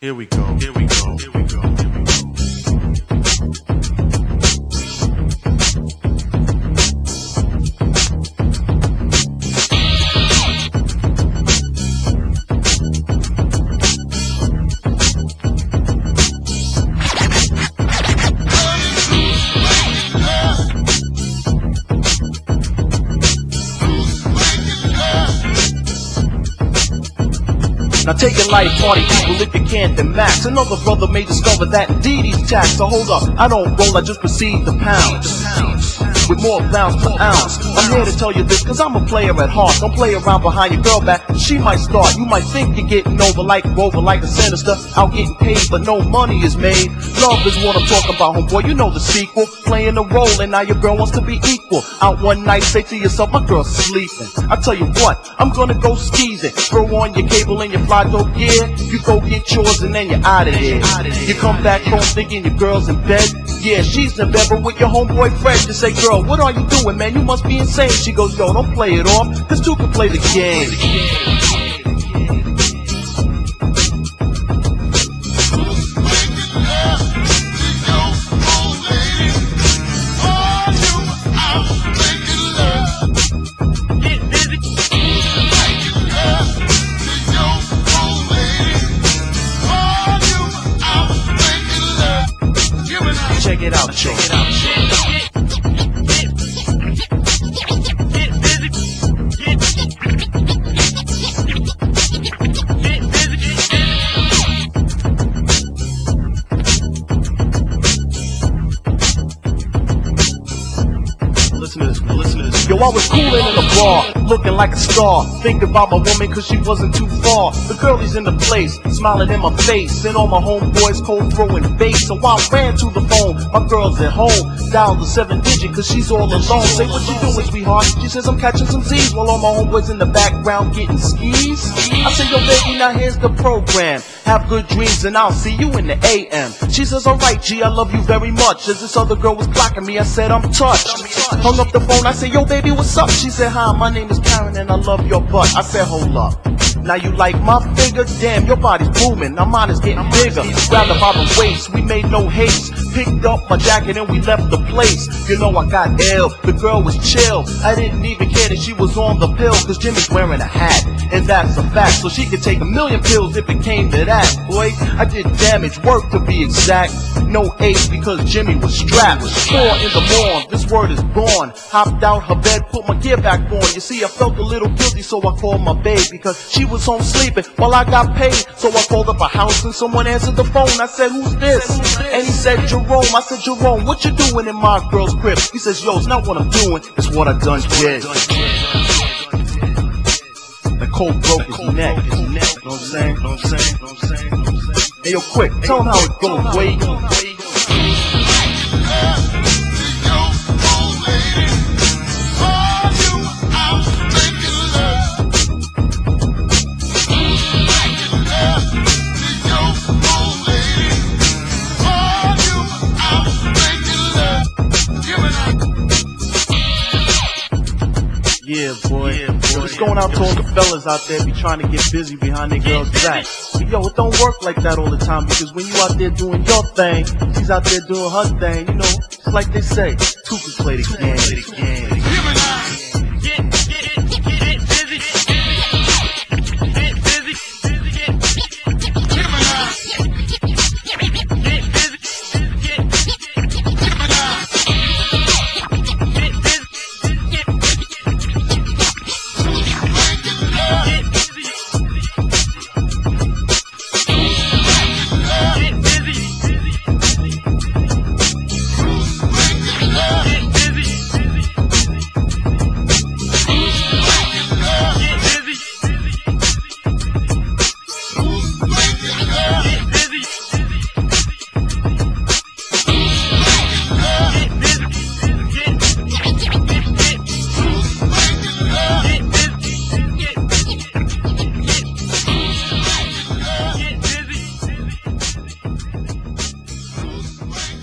Here we go. Here we go. Here we go. Now take a life party people if you can't, then max. Another brother may discover that indeed he's taxed. So hold up, I don't roll, I just proceed to pound. With more pounds per ounce. I'm here to tell you this, cause I'm a player at heart. Don't play around behind your girl back. She might start. You might think you're getting over like Rover, like a sinister. Out getting paid, but no money is made. Love is what I'm talking about, homeboy. You know the sequel. Playing a role, and now your girl wants to be equal. Out one night, say to yourself, my girl's sleeping. I tell you what, I'm gonna go skeezing. Throw on your cable and your fly dope gear. You go get yours and then you're out of here. You come back home thinking your girl's in bed. Yeah, she's in but with your homeboy Fred. You say, girl, what are you doing, man? You must be insane. She goes, yo, don't play it off, cause two can play the game. It out, check Listen to this, listen to this. Yo, I was cooling in the bar, looking like a star. Thinking about my woman cause she wasn't too far. The girlie's in the place, smiling in my face. And all my homeboys cold throwing bass. So I ran to the phone, my girl's at home. Dial the seven digit cause she's all alone. Say what you doing, sweetheart? She says I'm catching some Z's while all my homeboys in the background getting skis. I say, yo, baby, now here's the program. Have good dreams and I'll see you in the AM. She says, alright, G, I love you very much. As this other girl was clocking me, I said, I'm touched. Hung up the phone, I said, yo, baby, what's up? She said, hi, my name is Karen and I love your butt. I said, hold up. Now you like my figure? Damn, your body's booming. Now mine is getting bigger. Round about the waist, we made no haste. Picked up my jacket and we left the place. You know I got ill. The girl was chill. I didn't even care that she was on the pill. Cause Jimmy's wearing a hat. And that's a fact. So she could take a million pills if it came to that. Boy, I did damage, work to be exact. No ace because Jimmy was strapped. Four in the morning, this word is born. Hopped out her bed, put my gear back on. You see, I felt a little guilty, so I called my babe because she was home sleeping while I got paid. So I called up a house and someone answered the phone. I said, Who's this? And he said, Jerome. I said, Jerome, what you doing in my girl's crib? He says, Yo, it's not what I'm doing, it's what I done did. The cold broke his neck. You know what I'm saying? Know what I'm saying? Know what I'm saying? Know what I'm saying? Hey, yo, quick, tell him how it goes, Wade. Yeah, boy. Yo, it's going out to all the fellas out there be trying to get busy behind their girl's back. But yo, it don't work like that all the time because when you out there doing your thing, she's out there doing her thing, you know, it's like they say, two can play the game. Right.